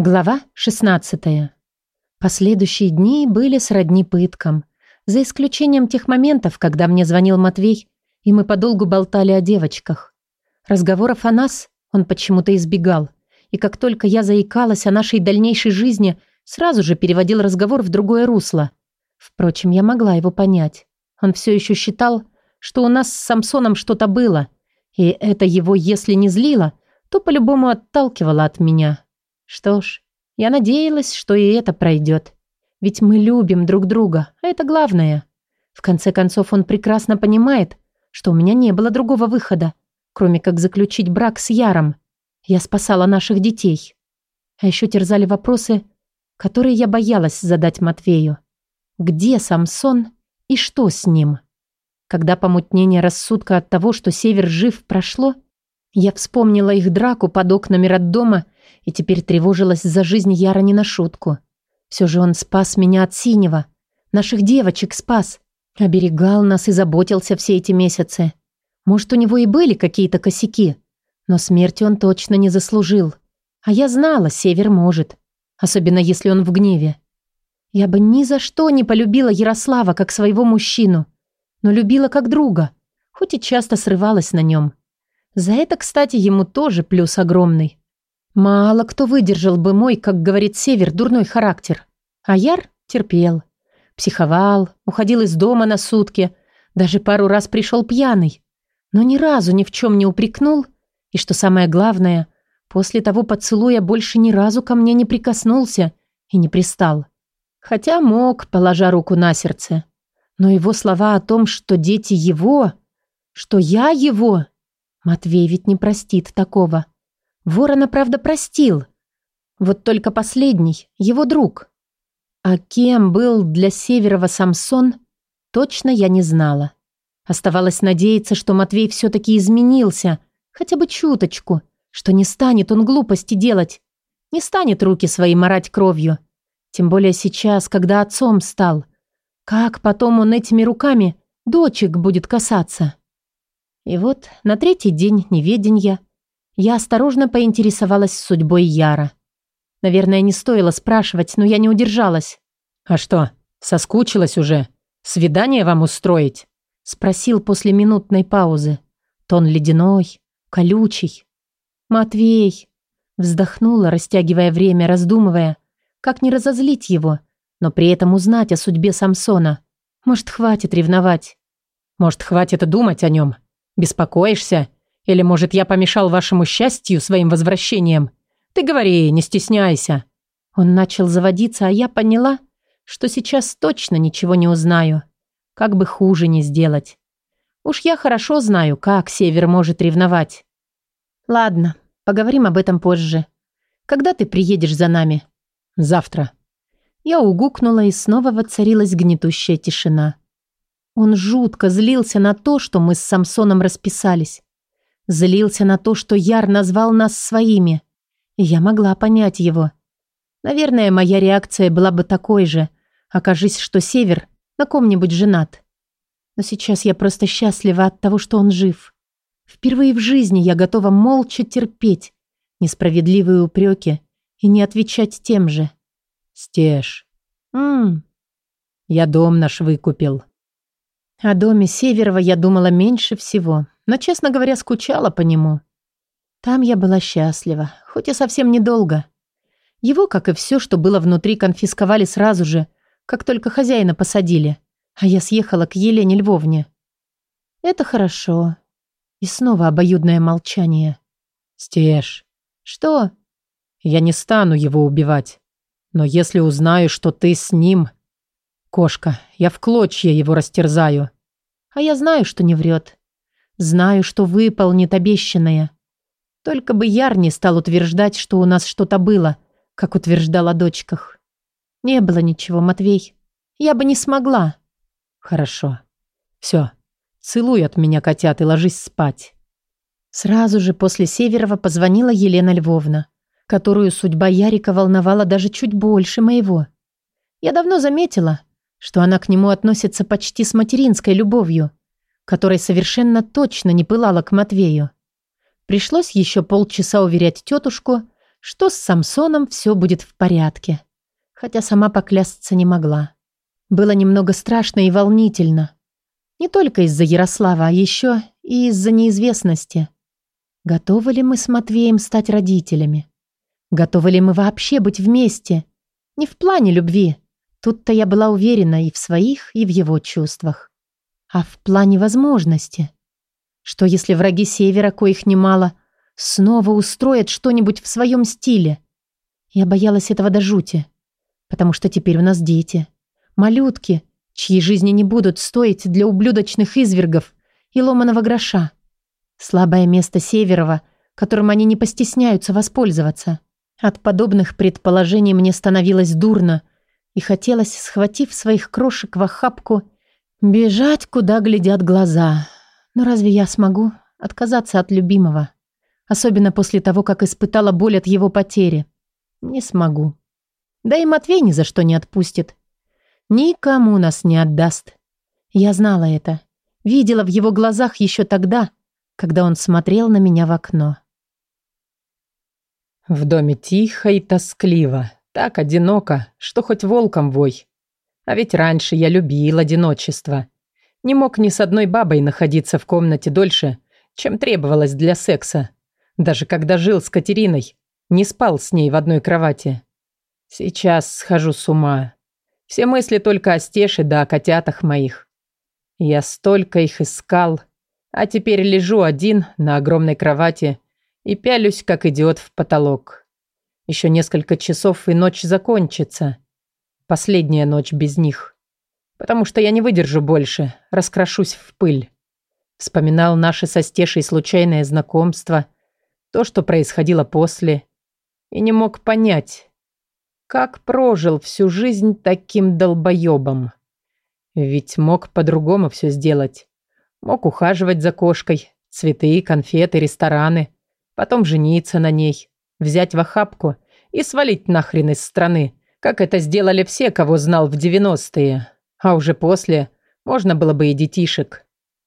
Глава 16. Последующие дни были сродни пыткам, за исключением тех моментов, когда мне звонил Матвей, и мы подолгу болтали о девочках. Разговоров о нас он почему-то избегал, и как только я заикалась о нашей дальнейшей жизни, сразу же переводил разговор в другое русло. Впрочем, я могла его понять. Он все еще считал, что у нас с Самсоном что-то было, и это его, если не злило, то по-любому отталкивало от меня. Что ж, я надеялась, что и это пройдет. Ведь мы любим друг друга, а это главное. В конце концов, он прекрасно понимает, что у меня не было другого выхода, кроме как заключить брак с Яром. Я спасала наших детей. А еще терзали вопросы, которые я боялась задать Матвею. Где Самсон и что с ним? Когда помутнение рассудка от того, что Север жив, прошло, я вспомнила их драку под окнами роддома и теперь тревожилась за жизнь Яра не на шутку. Все же он спас меня от синего. Наших девочек спас. Оберегал нас и заботился все эти месяцы. Может, у него и были какие-то косяки. Но смерти он точно не заслужил. А я знала, Север может. Особенно если он в гневе. Я бы ни за что не полюбила Ярослава как своего мужчину. Но любила как друга. Хоть и часто срывалась на нем. За это, кстати, ему тоже плюс огромный. Мало кто выдержал бы мой, как говорит Север, дурной характер. А Яр терпел. Психовал, уходил из дома на сутки, даже пару раз пришел пьяный. Но ни разу ни в чем не упрекнул. И что самое главное, после того поцелуя больше ни разу ко мне не прикоснулся и не пристал. Хотя мог, положа руку на сердце. Но его слова о том, что дети его, что я его, Матвей ведь не простит такого. Ворона, правда, простил. Вот только последний, его друг. А кем был для Северова Самсон, точно я не знала. Оставалось надеяться, что Матвей все-таки изменился, хотя бы чуточку, что не станет он глупости делать, не станет руки свои марать кровью. Тем более сейчас, когда отцом стал. Как потом он этими руками дочек будет касаться? И вот на третий день неведения я осторожно поинтересовалась судьбой Яра. Наверное, не стоило спрашивать, но я не удержалась. «А что, соскучилась уже? Свидание вам устроить?» Спросил после минутной паузы. Тон ледяной, колючий. «Матвей!» Вздохнула, растягивая время, раздумывая, как не разозлить его, но при этом узнать о судьбе Самсона. Может, хватит ревновать. Может, хватит думать о нем. Беспокоишься или, может, я помешал вашему счастью своим возвращением? Ты говори, не стесняйся». Он начал заводиться, а я поняла, что сейчас точно ничего не узнаю. Как бы хуже не сделать. Уж я хорошо знаю, как Север может ревновать. Ладно, поговорим об этом позже. Когда ты приедешь за нами? Завтра. Я угукнула, и снова воцарилась гнетущая тишина. Он жутко злился на то, что мы с Самсоном расписались. Злился на то, что Яр назвал нас своими. И я могла понять его. Наверное, моя реакция была бы такой же, окажись, что Север на ком-нибудь женат. Но сейчас я просто счастлива от того, что он жив. Впервые в жизни я готова молча терпеть несправедливые упреки и не отвечать тем же. «Стеж, Ммм, я дом наш выкупил». О доме Северова я думала меньше всего но, честно говоря, скучала по нему. Там я была счастлива, хоть и совсем недолго. Его, как и все, что было внутри, конфисковали сразу же, как только хозяина посадили, а я съехала к Елене Львовне. Это хорошо. И снова обоюдное молчание. «Стеж». «Что?» «Я не стану его убивать. Но если узнаю, что ты с ним...» «Кошка, я в клочья его растерзаю». «А я знаю, что не врет. Знаю, что выполнит обещанное. Только бы Яр не стал утверждать, что у нас что-то было, как утверждал о дочках. Не было ничего, Матвей. Я бы не смогла. Хорошо. Все. Целуй от меня, котят, и ложись спать. Сразу же после Северова позвонила Елена Львовна, которую судьба Ярика волновала даже чуть больше моего. Я давно заметила, что она к нему относится почти с материнской любовью которой совершенно точно не пылала к Матвею. Пришлось еще полчаса уверять тетушку, что с Самсоном все будет в порядке. Хотя сама поклясться не могла. Было немного страшно и волнительно. Не только из-за Ярослава, а еще и из-за неизвестности. Готовы ли мы с Матвеем стать родителями? Готовы ли мы вообще быть вместе? Не в плане любви. Тут-то я была уверена и в своих, и в его чувствах. А в плане возможности. Что если враги Севера, коих немало, снова устроят что-нибудь в своем стиле? Я боялась этого до жути. Потому что теперь у нас дети. Малютки, чьи жизни не будут стоить для ублюдочных извергов и ломаного гроша. Слабое место Северова, которым они не постесняются воспользоваться. От подобных предположений мне становилось дурно, и хотелось, схватив своих крошек в охапку, бежать, куда глядят глаза. Но разве я смогу отказаться от любимого? Особенно после того, как испытала боль от его потери. Не смогу. Да и Матвей ни за что не отпустит. Никому нас не отдаст. Я знала это. Видела в его глазах еще тогда, когда он смотрел на меня в окно. В доме тихо и тоскливо, так одиноко, что хоть волком вой. А ведь раньше я любил одиночество. Не мог ни с одной бабой находиться в комнате дольше, чем требовалось для секса. Даже когда жил с Катериной, не спал с ней в одной кровати. Сейчас схожу с ума. Все мысли только о Стеше да о котятах моих. Я столько их искал, а теперь лежу один на огромной кровати и пялюсь, как идиот в потолок. Еще несколько часов и ночь закончится. Последняя ночь без них. Потому что я не выдержу больше, раскрошусь в пыль. Вспоминал наше со Стешей случайное знакомство, то, что происходило после, и не мог понять, как прожил всю жизнь таким долбоебом. Ведь мог по-другому все сделать. Мог ухаживать за кошкой, цветы, конфеты, рестораны – потом жениться на ней, взять в охапку и свалить нахрен из страны, как это сделали все, кого знал в девяностые. А уже после можно было бы и детишек.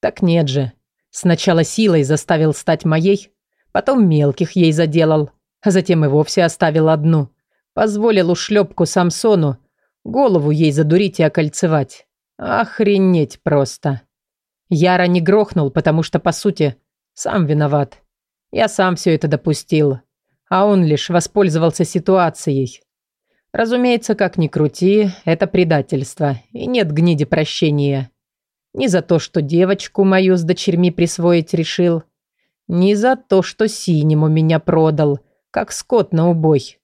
Так нет же. Сначала силой заставил стать моей, потом мелких ей заделал, а затем и вовсе оставил одну. Позволил ушлепку Самсону голову ей задурить и окольцевать. Охренеть просто. Яра не грохнул, потому что, по сути, сам виноват. Я сам все это допустил, а он лишь воспользовался ситуацией. Разумеется, как ни крути, это предательство, и нет гниди прощения. Ни за то, что девочку мою с дочерьми присвоить решил, ни за то, что синему меня продал, как скот на убой.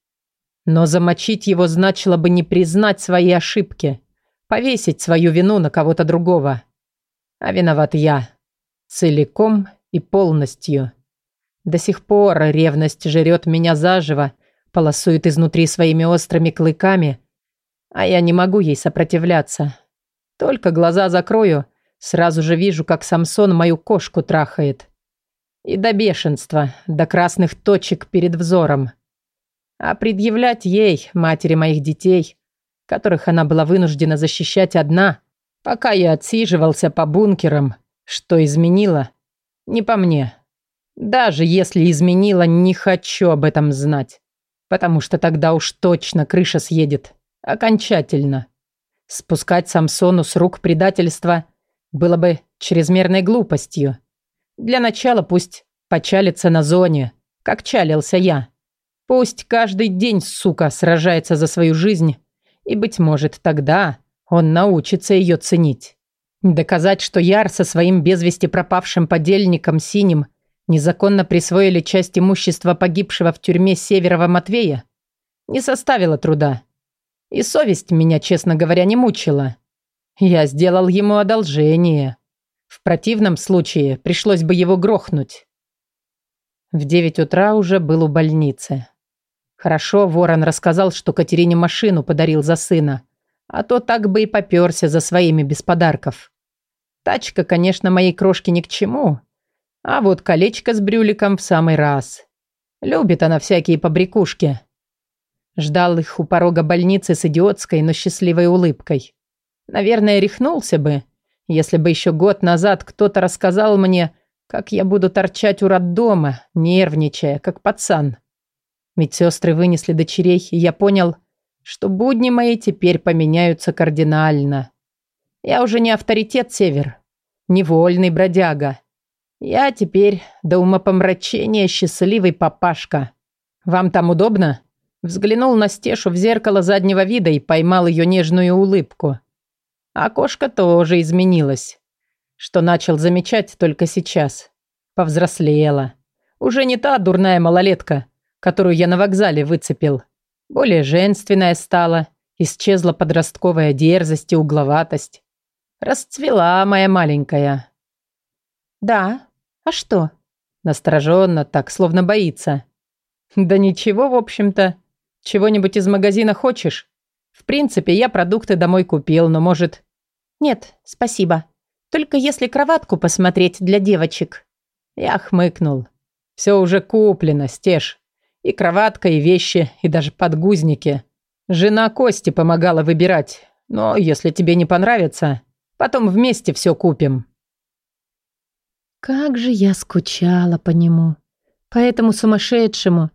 Но замочить его значило бы не признать свои ошибки, повесить свою вину на кого-то другого. А виноват я. Целиком и полностью. До сих пор ревность жрет меня заживо, полосует изнутри своими острыми клыками, а я не могу ей сопротивляться. Только глаза закрою, сразу же вижу, как Самсон мою кошку трахает. И до бешенства, до красных точек перед взором. А предъявлять ей, матери моих детей, которых она была вынуждена защищать одна, пока я отсиживался по бункерам, что изменило, не по мне. Даже если изменила, не хочу об этом знать. Потому что тогда уж точно крыша съедет. Окончательно. Спускать Самсону с рук предательства было бы чрезмерной глупостью. Для начала пусть почалится на зоне, как чалился я. Пусть каждый день, сука, сражается за свою жизнь, и, быть может, тогда он научится ее ценить. Доказать, что Яр со своим без вести пропавшим подельником Синим – незаконно присвоили часть имущества погибшего в тюрьме Северова Матвея, не составило труда. И совесть меня, честно говоря, не мучила. Я сделал ему одолжение. В противном случае пришлось бы его грохнуть. В девять утра уже был у больницы. Хорошо, Ворон рассказал, что Катерине машину подарил за сына, а то так бы и попёрся за своими без подарков. Тачка, конечно, моей крошке ни к чему, а вот колечко с брюликом в самый раз. Любит она всякие побрякушки. Ждал их у порога больницы с идиотской, но счастливой улыбкой. Наверное, рехнулся бы, если бы еще год назад кто-то рассказал мне, как я буду торчать у роддома, нервничая, как пацан. Медсестры вынесли дочерей, и я понял, что будни мои теперь поменяются кардинально. Я уже не авторитет Север, не вольный бродяга. Я теперь до умопомрачения счастливый папашка. Вам там удобно? Взглянул на Стешу в зеркало заднего вида и поймал ее нежную улыбку. Окошко тоже изменилось, что начал замечать только сейчас. Повзрослела. Уже не та дурная малолетка, которую я на вокзале выцепил. Более женственная стала, исчезла подростковая дерзость и угловатость. Расцвела моя маленькая. «Да, а что?» Настороженно, так, словно боится. «Да ничего, в общем-то. Чего-нибудь из магазина хочешь? В принципе, я продукты домой купил, но, может...» «Нет, спасибо. Только если кроватку посмотреть для девочек». Я хмыкнул. «Все уже куплено, Стеж. И кроватка, и вещи, и даже подгузники. Жена Кости помогала выбирать. Но если тебе не понравится, потом вместе все купим». Как же я скучала по нему. По этому сумасшедшему,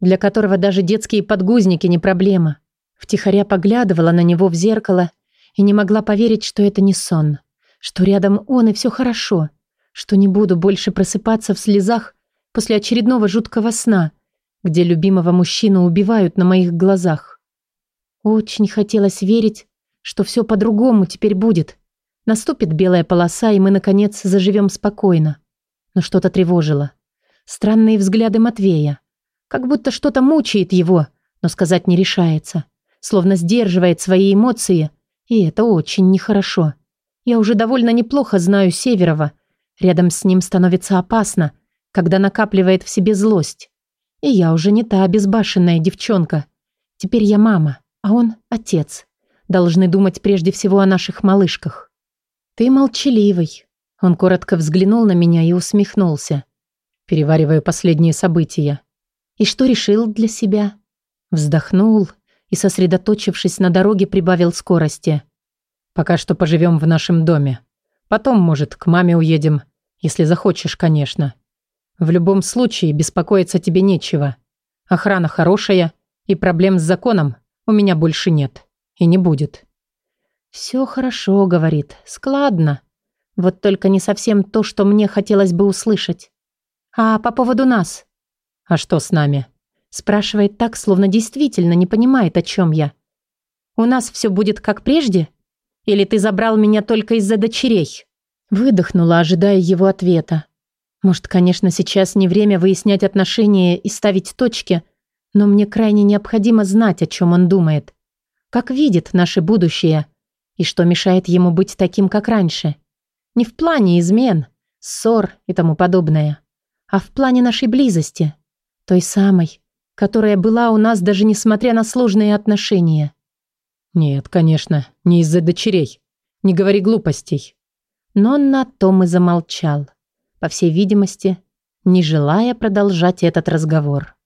для которого даже детские подгузники не проблема. Втихаря поглядывала на него в зеркало и не могла поверить, что это не сон, что рядом он и все хорошо, что не буду больше просыпаться в слезах после очередного жуткого сна, где любимого мужчину убивают на моих глазах. Очень хотелось верить, что все по-другому теперь будет. Наступит белая полоса, и мы, наконец, заживем спокойно. Но что-то тревожило. Странные взгляды Матвея. Как будто что-то мучает его, но сказать не решается. Словно сдерживает свои эмоции, и это очень нехорошо. Я уже довольно неплохо знаю Северова. Рядом с ним становится опасно, когда накапливает в себе злость. И я уже не та безбашенная девчонка. Теперь я мама, а он отец. Должны думать прежде всего о наших малышках. Ты молчаливый. Он коротко взглянул на меня и усмехнулся, переваривая последние события. И что решил для себя? Вздохнул и, сосредоточившись на дороге, прибавил скорости. Пока что поживем в нашем доме. Потом, может, к маме уедем, если захочешь, конечно. В любом случае, беспокоиться тебе нечего. Охрана хорошая, и проблем с законом у меня больше нет. И не будет. «Все хорошо», — говорит, — «складно. Вот только не совсем то, что мне хотелось бы услышать. А по поводу нас?» «А что с нами?» Спрашивает так, словно действительно не понимает, о чем я. «У нас все будет как прежде? Или ты забрал меня только из-за дочерей?» Выдохнула, ожидая его ответа. Может, конечно, сейчас не время выяснять отношения и ставить точки, но мне крайне необходимо знать, о чем он думает. Как видит наше будущее и что мешает ему быть таким, как раньше. Не в плане измен, ссор и тому подобное, а в плане нашей близости, той самой, которая была у нас даже несмотря на сложные отношения. Нет, конечно, не из-за дочерей. Не говори глупостей. Но на том и замолчал по всей видимости, не желая продолжать этот разговор.